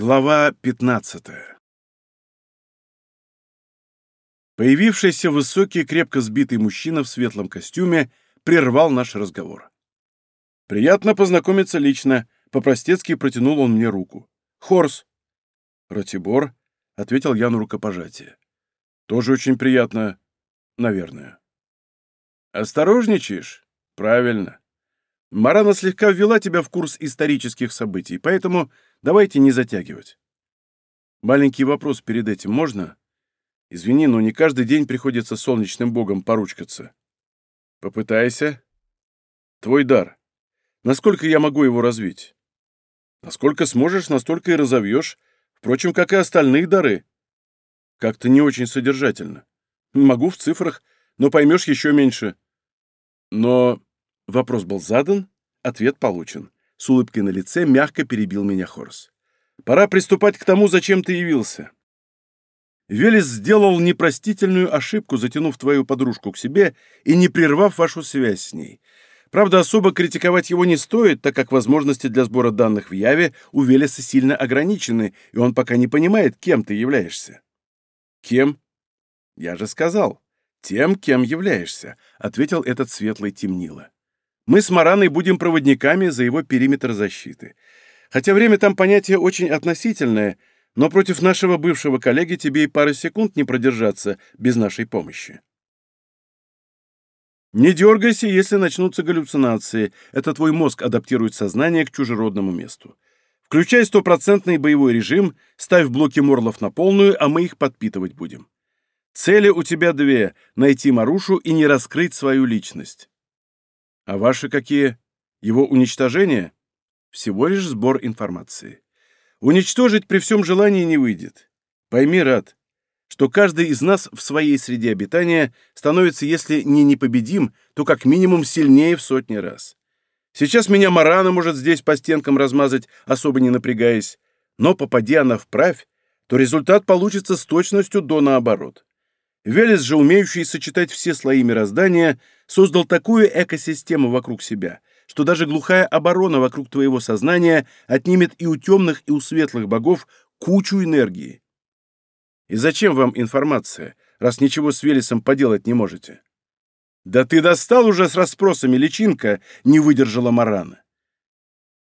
Глава 15 Появившийся высокий, крепко сбитый мужчина в светлом костюме прервал наш разговор. «Приятно познакомиться лично», — по-простецки протянул он мне руку. «Хорс». «Ратибор», — ответил я на рукопожатие. «Тоже очень приятно, наверное». «Осторожничаешь?» «Правильно. Марана слегка ввела тебя в курс исторических событий, поэтому давайте не затягивать. Маленький вопрос перед этим можно? Извини, но не каждый день приходится солнечным богом поручкаться. Попытайся. Твой дар. Насколько я могу его развить? Насколько сможешь, настолько и разовьешь. Впрочем, как и остальные дары. Как-то не очень содержательно. Могу в цифрах, но поймешь еще меньше. Но Вопрос был задан, ответ получен. С улыбкой на лице мягко перебил меня Хорс. «Пора приступать к тому, зачем ты явился. Велес сделал непростительную ошибку, затянув твою подружку к себе и не прервав вашу связь с ней. Правда, особо критиковать его не стоит, так как возможности для сбора данных в Яве у Велеса сильно ограничены, и он пока не понимает, кем ты являешься». «Кем?» «Я же сказал. Тем, кем являешься», — ответил этот светлый темнило. Мы с Мараной будем проводниками за его периметр защиты. Хотя время там понятие очень относительное, но против нашего бывшего коллеги тебе и пары секунд не продержаться без нашей помощи. Не дергайся, если начнутся галлюцинации. Это твой мозг адаптирует сознание к чужеродному месту. Включай стопроцентный боевой режим, ставь блоки морлов на полную, а мы их подпитывать будем. Цели у тебя две — найти Марушу и не раскрыть свою личность. А ваши какие? Его уничтожение? Всего лишь сбор информации. Уничтожить при всем желании не выйдет. Пойми, Рад, что каждый из нас в своей среде обитания становится, если не непобедим, то как минимум сильнее в сотни раз. Сейчас меня Марана может здесь по стенкам размазать, особо не напрягаясь, но попади она вправь, то результат получится с точностью до наоборот. Велес же, умеющий сочетать все слои мироздания, создал такую экосистему вокруг себя, что даже глухая оборона вокруг твоего сознания отнимет и у темных, и у светлых богов кучу энергии. И зачем вам информация, раз ничего с Велесом поделать не можете? Да ты достал уже с расспросами, личинка, не выдержала Марана.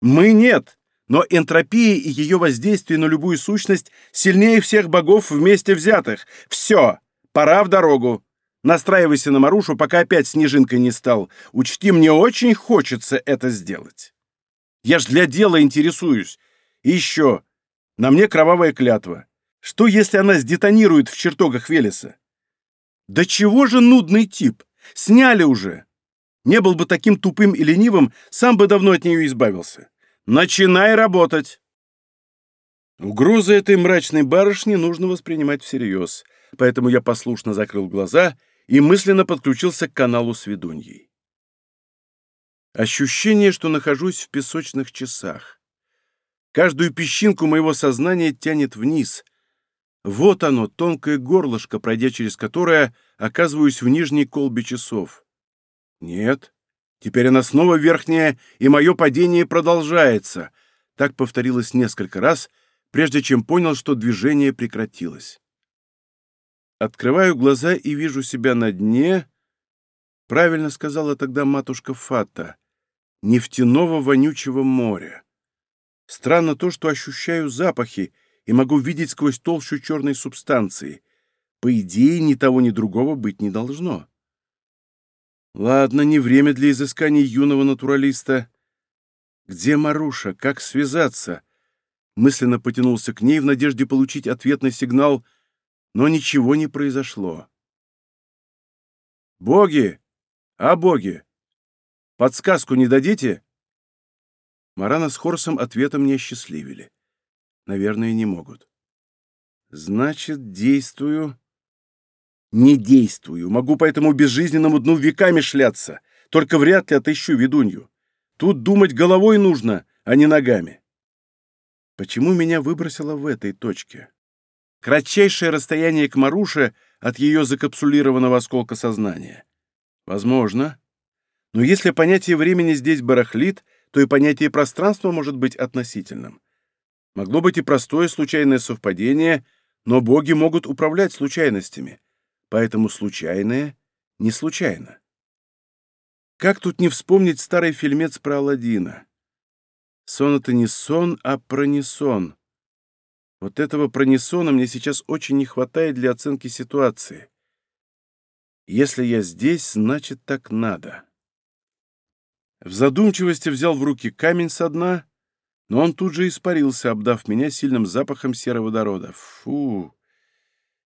Мы нет, но энтропия и ее воздействие на любую сущность сильнее всех богов вместе взятых. Все, пора в дорогу. Настраивайся на Марушу, пока опять снежинкой не стал. Учти, мне очень хочется это сделать. Я ж для дела интересуюсь. И еще, на мне кровавая клятва. Что, если она сдетонирует в чертогах Велеса? Да чего же нудный тип? Сняли уже. Не был бы таким тупым и ленивым, сам бы давно от нее избавился. Начинай работать. Угрозы этой мрачной барышни нужно воспринимать всерьез, поэтому я послушно закрыл глаза и мысленно подключился к каналу с ведуньей. Ощущение, что нахожусь в песочных часах. Каждую песчинку моего сознания тянет вниз. Вот оно, тонкое горлышко, пройдя через которое оказываюсь в нижней колбе часов. Нет, теперь она снова верхняя, и мое падение продолжается. Так повторилось несколько раз, прежде чем понял, что движение прекратилось. Открываю глаза и вижу себя на дне, правильно сказала тогда матушка Фата, нефтяного вонючего моря. Странно то, что ощущаю запахи и могу видеть сквозь толщу черной субстанции. По идее, ни того, ни другого быть не должно. Ладно, не время для изысканий юного натуралиста. Где Маруша? Как связаться? Мысленно потянулся к ней в надежде получить ответный сигнал — но ничего не произошло. «Боги! А боги! Подсказку не дадите?» Марана с Хорсом ответом не осчастливили. Наверное, не могут. «Значит, действую...» «Не действую. Могу по этому безжизненному дну веками шляться. Только вряд ли отыщу ведунью. Тут думать головой нужно, а не ногами». Почему меня выбросило в этой точке? Кратчайшее расстояние к Маруше от ее закапсулированного осколка сознания. Возможно. Но если понятие времени здесь барахлит, то и понятие пространства может быть относительным. Могло быть и простое случайное совпадение, но боги могут управлять случайностями, поэтому случайное не случайно. Как тут не вспомнить старый фильмец про Аладдина? Сон — это не сон, а пронесон. Вот этого пронесона мне сейчас очень не хватает для оценки ситуации. Если я здесь, значит, так надо. В задумчивости взял в руки камень со дна, но он тут же испарился, обдав меня сильным запахом сероводорода. Фу!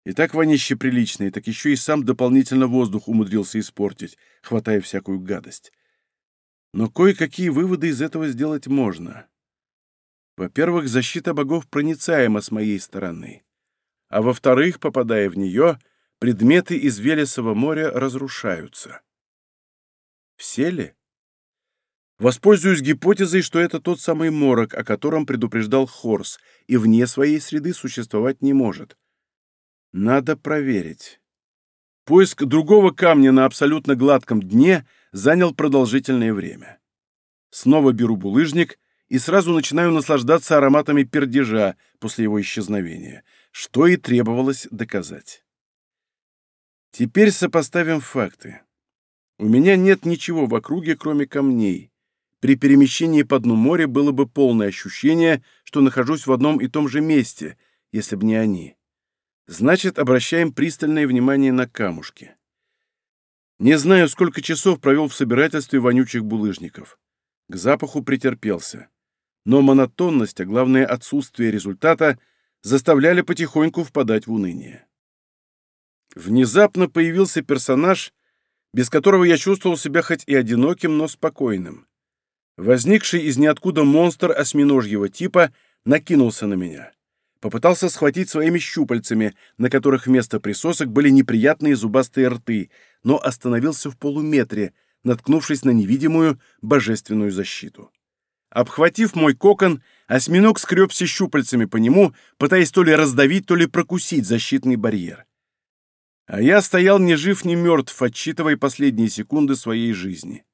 И так вонище приличное, так еще и сам дополнительно воздух умудрился испортить, хватая всякую гадость. Но кое-какие выводы из этого сделать можно. Во-первых, защита богов проницаема с моей стороны. А во-вторых, попадая в нее, предметы из Велесова моря разрушаются. Все ли? Воспользуюсь гипотезой, что это тот самый морок, о котором предупреждал Хорс, и вне своей среды существовать не может. Надо проверить. Поиск другого камня на абсолютно гладком дне занял продолжительное время. Снова беру булыжник и сразу начинаю наслаждаться ароматами пердежа после его исчезновения, что и требовалось доказать. Теперь сопоставим факты. У меня нет ничего в округе, кроме камней. При перемещении по дну моря было бы полное ощущение, что нахожусь в одном и том же месте, если бы не они. Значит, обращаем пристальное внимание на камушки. Не знаю, сколько часов провел в собирательстве вонючих булыжников. К запаху претерпелся. Но монотонность, а главное отсутствие результата, заставляли потихоньку впадать в уныние. Внезапно появился персонаж, без которого я чувствовал себя хоть и одиноким, но спокойным. Возникший из ниоткуда монстр осьминожьего типа накинулся на меня попытался схватить своими щупальцами, на которых вместо присосок были неприятные зубастые рты, но остановился в полуметре, наткнувшись на невидимую божественную защиту. Обхватив мой кокон, осьминог скребся щупальцами по нему, пытаясь то ли раздавить, то ли прокусить защитный барьер. А я стоял ни жив, ни мертв, отчитывая последние секунды своей жизни.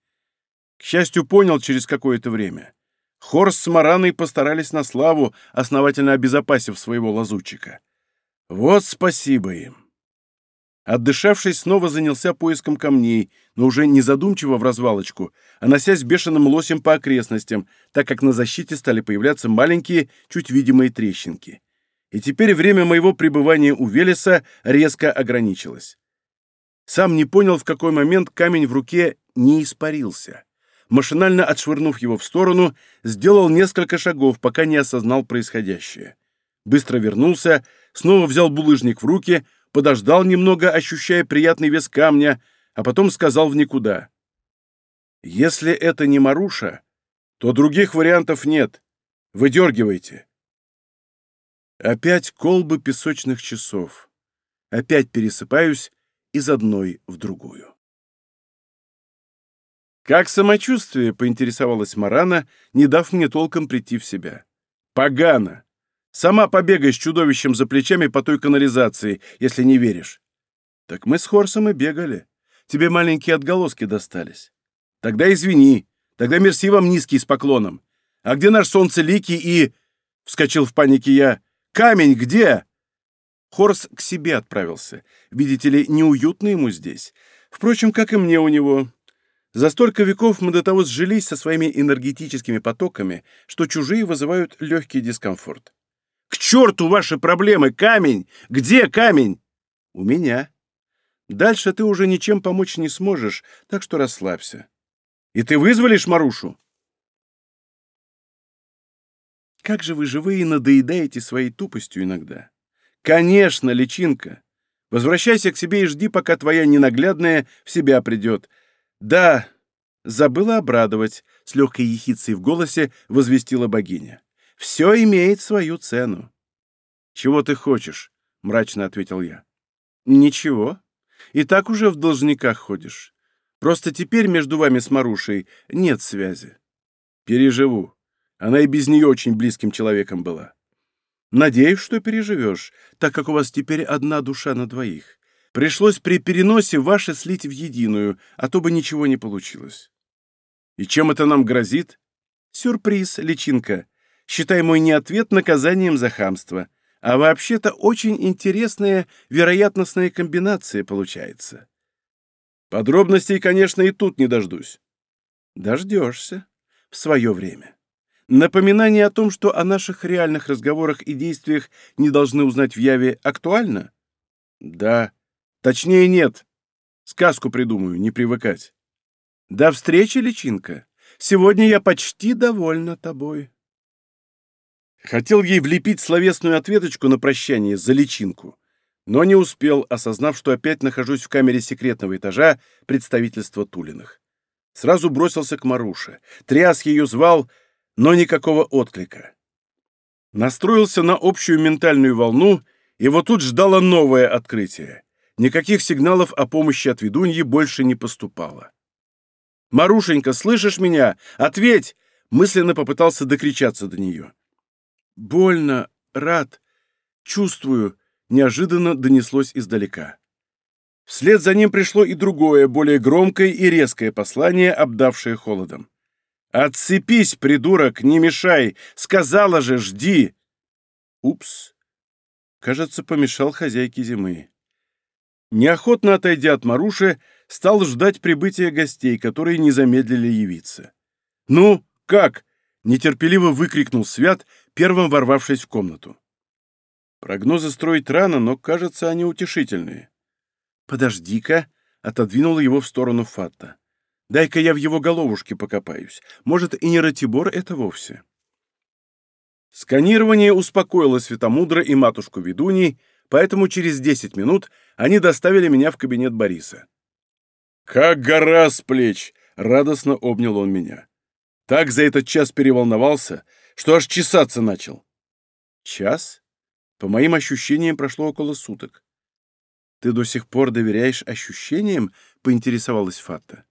К счастью, понял через какое-то время. Хорс с Мараной постарались на славу, основательно обезопасив своего лазутчика. Вот спасибо им. Отдышавшись, снова занялся поиском камней, но уже не задумчиво в развалочку, а носясь бешеным лосем по окрестностям, так как на защите стали появляться маленькие, чуть видимые трещинки. И теперь время моего пребывания у Велеса резко ограничилось. Сам не понял, в какой момент камень в руке не испарился машинально отшвырнув его в сторону, сделал несколько шагов, пока не осознал происходящее. Быстро вернулся, снова взял булыжник в руки, подождал немного, ощущая приятный вес камня, а потом сказал в никуда. «Если это не Маруша, то других вариантов нет. Выдергивайте». Опять колбы песочных часов. Опять пересыпаюсь из одной в другую. «Как самочувствие?» — поинтересовалась Марана, не дав мне толком прийти в себя. «Погано! Сама побегай с чудовищем за плечами по той канализации, если не веришь». «Так мы с Хорсом и бегали. Тебе маленькие отголоски достались». «Тогда извини. Тогда мерси вам низкий с поклоном. А где наш солнцеликий и...» — вскочил в панике я. «Камень где?» Хорс к себе отправился. Видите ли, неуютно ему здесь. Впрочем, как и мне у него. За столько веков мы до того сжились со своими энергетическими потоками, что чужие вызывают легкий дискомфорт. «К черту ваши проблемы! Камень! Где камень?» «У меня. Дальше ты уже ничем помочь не сможешь, так что расслабься. И ты вызволишь Марушу?» Как же вы живые надоедаете своей тупостью иногда. Конечно, личинка. Возвращайся к себе и жди, пока твоя ненаглядная в себя придет, «Да, забыла обрадовать», — с легкой ехицей в голосе возвестила богиня. «Все имеет свою цену». «Чего ты хочешь?» — мрачно ответил я. «Ничего. И так уже в должниках ходишь. Просто теперь между вами с Марушей нет связи. Переживу. Она и без нее очень близким человеком была. Надеюсь, что переживешь, так как у вас теперь одна душа на двоих. Пришлось при переносе ваши слить в единую, а то бы ничего не получилось. И чем это нам грозит? Сюрприз, личинка. Считай мой неответ наказанием за хамство. А вообще-то очень интересная вероятностная комбинация получается. Подробностей, конечно, и тут не дождусь. Дождешься. В свое время. Напоминание о том, что о наших реальных разговорах и действиях не должны узнать в Яве, актуально? Да. Точнее, нет. Сказку придумаю, не привыкать. До встречи, личинка. Сегодня я почти довольна тобой. Хотел ей влепить словесную ответочку на прощание за личинку, но не успел, осознав, что опять нахожусь в камере секретного этажа представительства Тулиных. Сразу бросился к Маруше. Тряс ее звал, но никакого отклика. Настроился на общую ментальную волну, и вот тут ждало новое открытие. Никаких сигналов о помощи от ведуньи больше не поступало. «Марушенька, слышишь меня? Ответь!» Мысленно попытался докричаться до нее. «Больно, рад, чувствую», — неожиданно донеслось издалека. Вслед за ним пришло и другое, более громкое и резкое послание, обдавшее холодом. «Отцепись, придурок, не мешай! Сказала же, жди!» Упс. Кажется, помешал хозяйке зимы. Неохотно отойдя от Маруши, стал ждать прибытия гостей, которые не замедлили явиться. «Ну, как?» — нетерпеливо выкрикнул Свят, первым ворвавшись в комнату. Прогнозы строить рано, но, кажется, они утешительные. «Подожди-ка», — отодвинул его в сторону Фатта. «Дай-ка я в его головушке покопаюсь. Может, и не Ратибор это вовсе». Сканирование успокоило Светомудра и матушку Ведуней, поэтому через десять минут они доставили меня в кабинет Бориса. «Как гора с плеч!» — радостно обнял он меня. Так за этот час переволновался, что аж чесаться начал. Час? По моим ощущениям, прошло около суток. Ты до сих пор доверяешь ощущениям? Поинтересовалась Фатта.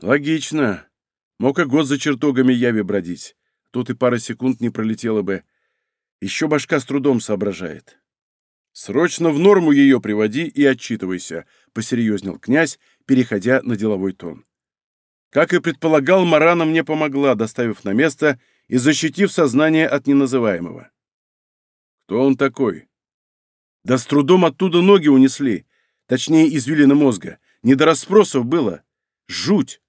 Логично. Мог и год за чертогами яви бродить. Тут и пара секунд не пролетело бы. Еще башка с трудом соображает. Срочно в норму ее приводи и отчитывайся, посерьезнел князь, переходя на деловой тон. Как и предполагал, Марана мне помогла, доставив на место и защитив сознание от неназываемого. Кто он такой? Да с трудом оттуда ноги унесли, точнее, извилины мозга. Не до расспросов было. Жуть!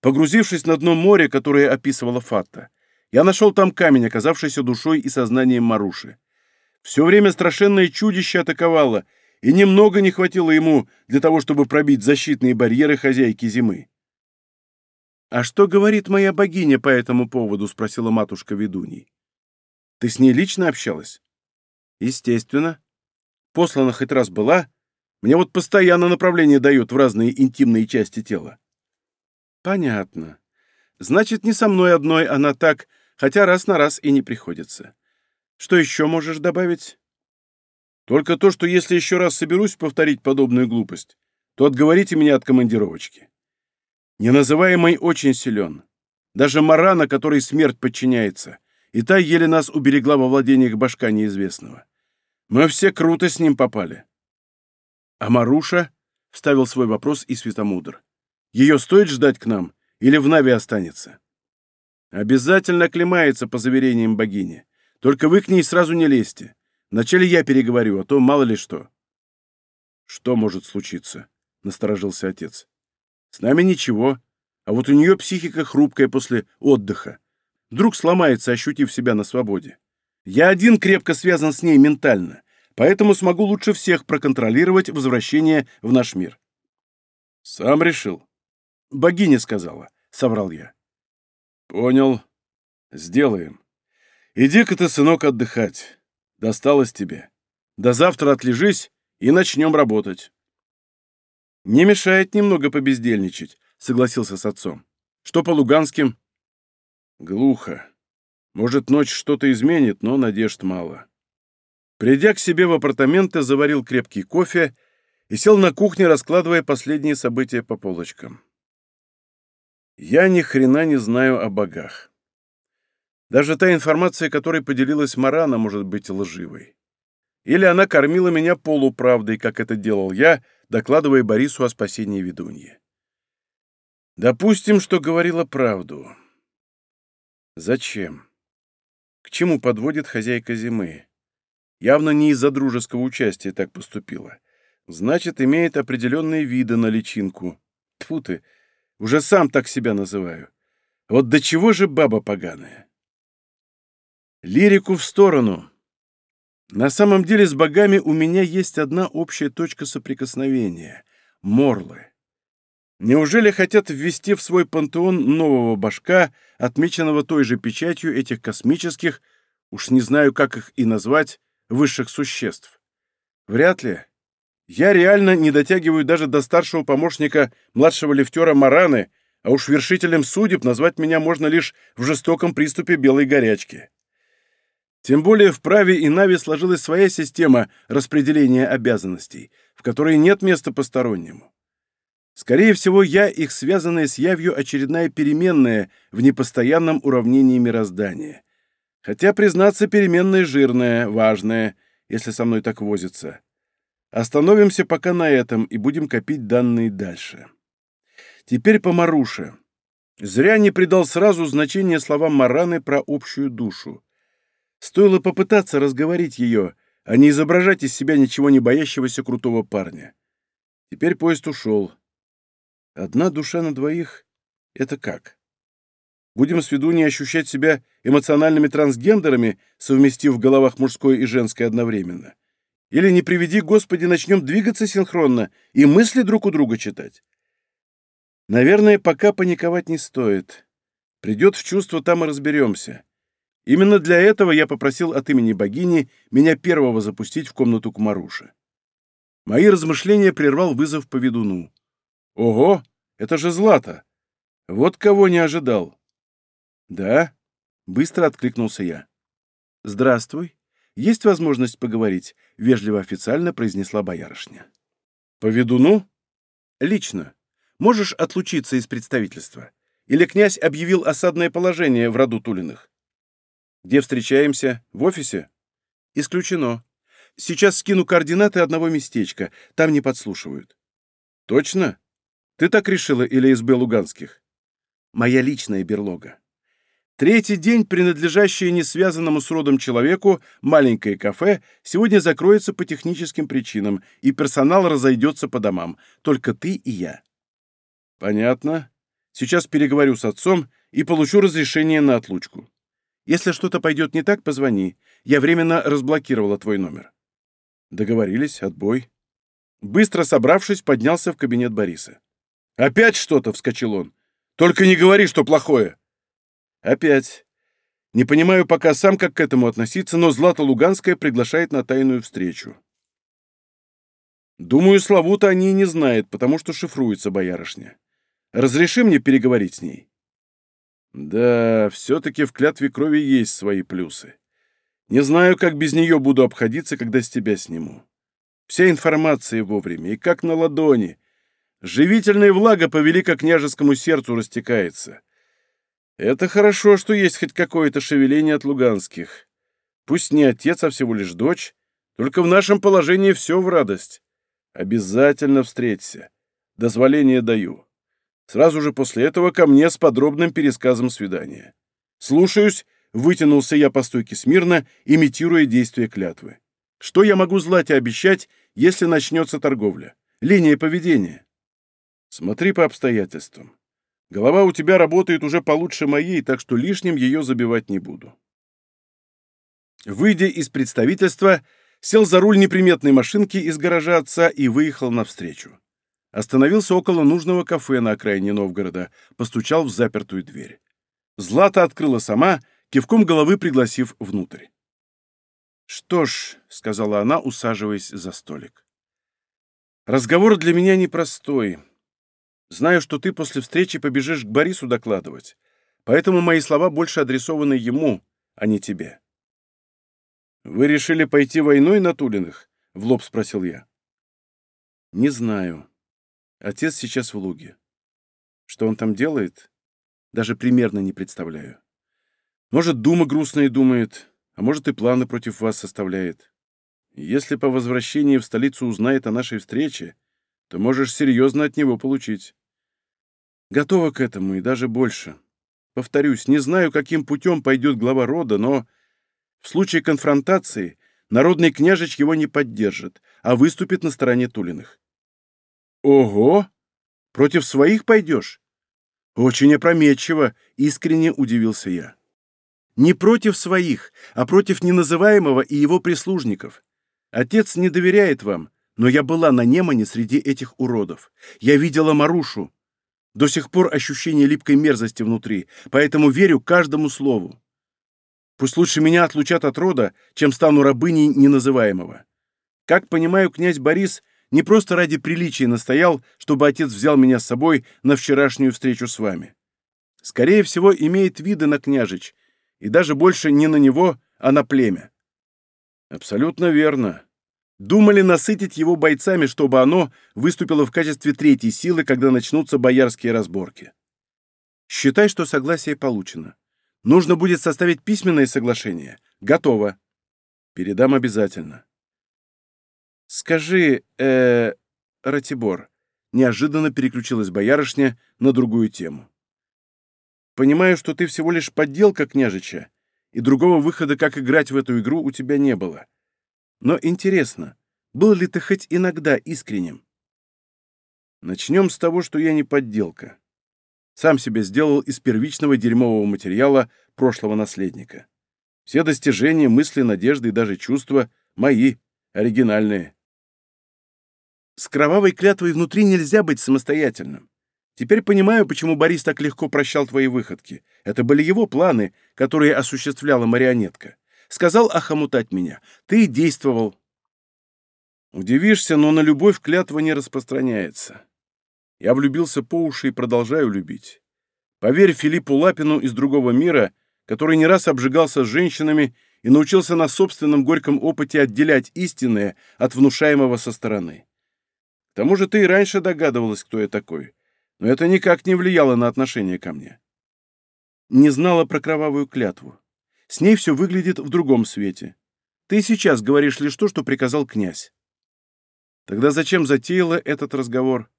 Погрузившись на дно моря, которое описывала Фатта, я нашел там камень, оказавшийся душой и сознанием Маруши. Все время страшенное чудище атаковало, и немного не хватило ему для того, чтобы пробить защитные барьеры хозяйки зимы. «А что говорит моя богиня по этому поводу?» — спросила матушка ведуней. «Ты с ней лично общалась?» «Естественно. Послана хоть раз была. Мне вот постоянно направление дают в разные интимные части тела». «Понятно. Значит, не со мной одной она так, хотя раз на раз и не приходится. Что еще можешь добавить?» «Только то, что если еще раз соберусь повторить подобную глупость, то отговорите меня от командировочки». Неназываемый очень силен. Даже Марана, которой смерть подчиняется, и та еле нас уберегла во владениях башка неизвестного. Мы все круто с ним попали. А Маруша — вставил свой вопрос и Светомудр. Ее стоит ждать к нам или в Нави останется? Обязательно оклемается по заверениям богини. Только вы к ней сразу не лезьте. Вначале я переговорю, а то мало ли что. Что может случиться? Насторожился отец. С нами ничего, а вот у нее психика хрупкая после отдыха. Вдруг сломается, ощутив себя на свободе. Я один крепко связан с ней ментально, поэтому смогу лучше всех проконтролировать возвращение в наш мир. Сам решил. Богиня сказала, соврал я. Понял. Сделаем. Иди-ка ты, сынок, отдыхать. Досталось тебе. До завтра отлежись и начнем работать. «Не мешает немного побездельничать», — согласился с отцом. «Что по Луганским?» «Глухо. Может, ночь что-то изменит, но надежд мало». Придя к себе в апартаменты, заварил крепкий кофе и сел на кухне, раскладывая последние события по полочкам. Я ни хрена не знаю о богах. Даже та информация, которой поделилась Марана, может быть лживой. Или она кормила меня полуправдой, как это делал я, докладывая Борису о спасении ведуньи. Допустим, что говорила правду. Зачем? К чему подводит хозяйка зимы? Явно не из-за дружеского участия так поступила. Значит, имеет определенные виды на личинку. Тьфу ты, уже сам так себя называю. Вот до чего же баба поганая? Лирику в сторону. На самом деле с богами у меня есть одна общая точка соприкосновения — морлы. Неужели хотят ввести в свой пантеон нового башка, отмеченного той же печатью этих космических, уж не знаю, как их и назвать, высших существ? Вряд ли. Я реально не дотягиваю даже до старшего помощника младшего лифтера Мараны, а уж вершителем судеб назвать меня можно лишь в жестоком приступе белой горячки. Тем более в праве и Нави сложилась своя система распределения обязанностей, в которой нет места постороннему. Скорее всего, я их связанная с явью очередная переменная в непостоянном уравнении мироздания. Хотя, признаться, переменная жирная, важная, если со мной так возится. Остановимся пока на этом и будем копить данные дальше. Теперь по Маруше. Зря не придал сразу значение словам Мараны про общую душу. Стоило попытаться разговорить ее, а не изображать из себя ничего не боящегося крутого парня. Теперь поезд ушел. Одна душа на двоих — это как? Будем с виду не ощущать себя эмоциональными трансгендерами, совместив в головах мужское и женское одновременно? Или, не приведи Господи, начнем двигаться синхронно и мысли друг у друга читать? Наверное, пока паниковать не стоит. Придет в чувство, там и разберемся. Именно для этого я попросил от имени богини меня первого запустить в комнату к Маруше. Мои размышления прервал вызов по ведуну. Ого, это же Злата! Вот кого не ожидал. Да, быстро откликнулся я. Здравствуй. Есть возможность поговорить? Вежливо официально произнесла боярышня. По ведуну? Лично. Можешь отлучиться из представительства? Или князь объявил осадное положение в роду Тулиных? Где встречаемся? В офисе? Исключено. Сейчас скину координаты одного местечка. Там не подслушивают. Точно? Ты так решила или СБ Луганских? Моя личная берлога. Третий день, принадлежащее несвязанному с родом человеку, маленькое кафе, сегодня закроется по техническим причинам, и персонал разойдется по домам. Только ты и я. Понятно. Сейчас переговорю с отцом и получу разрешение на отлучку. Если что-то пойдет не так, позвони. Я временно разблокировала твой номер. Договорились, отбой. Быстро собравшись, поднялся в кабинет Бориса. «Опять что-то!» — вскочил он. «Только не говори, что плохое!» «Опять. Не понимаю пока сам, как к этому относиться, но Злата Луганская приглашает на тайную встречу. Думаю, Славу-то они и не знают, потому что шифруется боярышня. Разреши мне переговорить с ней?» «Да, все-таки в клятве крови есть свои плюсы. Не знаю, как без нее буду обходиться, когда с тебя сниму. Вся информация вовремя, и как на ладони, Живительная влага по великокняжескому сердцу растекается. Это хорошо, что есть хоть какое-то шевеление от луганских. Пусть не отец, а всего лишь дочь. Только в нашем положении все в радость. Обязательно встреться. Дозволение даю. Сразу же после этого ко мне с подробным пересказом свидания. Слушаюсь, вытянулся я по стойке смирно, имитируя действия клятвы. Что я могу Злате обещать, если начнется торговля? Линия поведения. Смотри по обстоятельствам. Голова у тебя работает уже получше моей, так что лишним ее забивать не буду. Выйдя из представительства, сел за руль неприметной машинки из гаража отца и выехал навстречу. Остановился около нужного кафе на окраине Новгорода, постучал в запертую дверь. Злата открыла сама, кивком головы пригласив внутрь. «Что ж», — сказала она, усаживаясь за столик, — «разговор для меня непростой. Знаю, что ты после встречи побежишь к Борису докладывать, поэтому мои слова больше адресованы ему, а не тебе». «Вы решили пойти войной на Тулиных?» — в лоб спросил я. «Не знаю. Отец сейчас в Луге. Что он там делает? Даже примерно не представляю. Может, Дума грустная думает, а может, и планы против вас составляет. Если по возвращении в столицу узнает о нашей встрече, то можешь серьезно от него получить. Готова к этому и даже больше. Повторюсь, не знаю, каким путем пойдет глава рода, но В случае конфронтации народный княжич его не поддержит, а выступит на стороне Тулиных. Ого! Против своих пойдешь? Очень опрометчиво, искренне удивился я. Не против своих, а против неназываемого и его прислужников. Отец не доверяет вам, но я была на Немане среди этих уродов. Я видела Марушу. До сих пор ощущение липкой мерзости внутри, поэтому верю каждому слову. Пусть лучше меня отлучат от рода, чем стану рабыней неназываемого. Как понимаю, князь Борис не просто ради приличия настоял, чтобы отец взял меня с собой на вчерашнюю встречу с вами. Скорее всего, имеет виды на княжич, и даже больше не на него, а на племя. Абсолютно верно. Думали насытить его бойцами, чтобы оно выступило в качестве третьей силы, когда начнутся боярские разборки. Считай, что согласие получено. Нужно будет составить письменное соглашение. Готово. Передам обязательно. Скажи, э, Ратибор, неожиданно переключилась боярышня на другую тему. Понимаю, что ты всего лишь подделка княжича, и другого выхода, как играть в эту игру, у тебя не было. Но интересно, был ли ты хоть иногда искренним? Начнем с того, что я не подделка. Сам себе сделал из первичного дерьмового материала прошлого наследника. Все достижения, мысли, надежды и даже чувства мои, оригинальные. С кровавой клятвой внутри нельзя быть самостоятельным. Теперь понимаю, почему Борис так легко прощал твои выходки. Это были его планы, которые осуществляла марионетка. Сказал охомутать меня. Ты действовал. Удивишься, но на любовь клятва не распространяется. Я влюбился по уши и продолжаю любить. Поверь Филиппу Лапину из другого мира, который не раз обжигался с женщинами и научился на собственном горьком опыте отделять истинное от внушаемого со стороны. Тому же ты и раньше догадывалась, кто я такой но это никак не влияло на отношение ко мне. Не знала про кровавую клятву. С ней все выглядит в другом свете. Ты сейчас говоришь лишь то, что приказал князь. Тогда зачем затеяла этот разговор?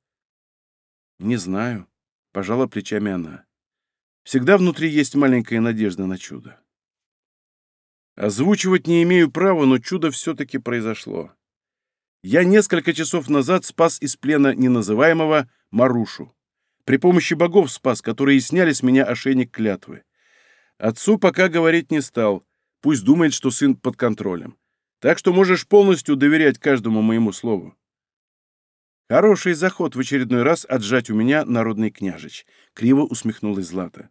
Не знаю, пожала плечами она. Всегда внутри есть маленькая надежда на чудо. Озвучивать не имею права, но чудо все-таки произошло. Я несколько часов назад спас из плена неназываемого Марушу. При помощи богов спас, которые сняли с меня ошейник клятвы. Отцу пока говорить не стал. Пусть думает, что сын под контролем. Так что можешь полностью доверять каждому моему слову. Хороший заход в очередной раз отжать у меня народный княжич. Криво усмехнулась Злата.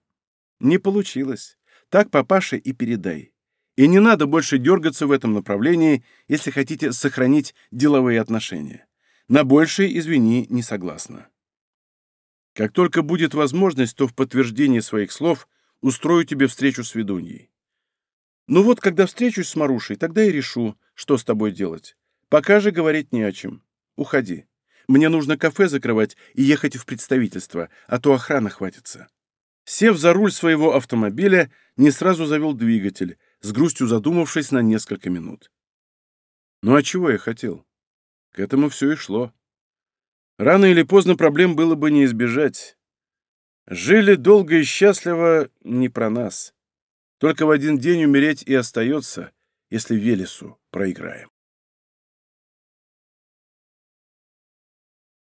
Не получилось. Так папаше и передай. И не надо больше дергаться в этом направлении, если хотите сохранить деловые отношения. На большее, извини, не согласна. Как только будет возможность, то в подтверждение своих слов устрою тебе встречу с ведуньей. Ну вот, когда встречусь с Марушей, тогда и решу, что с тобой делать. Пока же говорить не о чем. Уходи. Мне нужно кафе закрывать и ехать в представительство, а то охрана хватится. Сев за руль своего автомобиля, не сразу завел двигатель, с грустью задумавшись на несколько минут. Ну а чего я хотел? К этому все и шло. Рано или поздно проблем было бы не избежать. Жили долго и счастливо не про нас. Только в один день умереть и остается, если Велесу проиграем.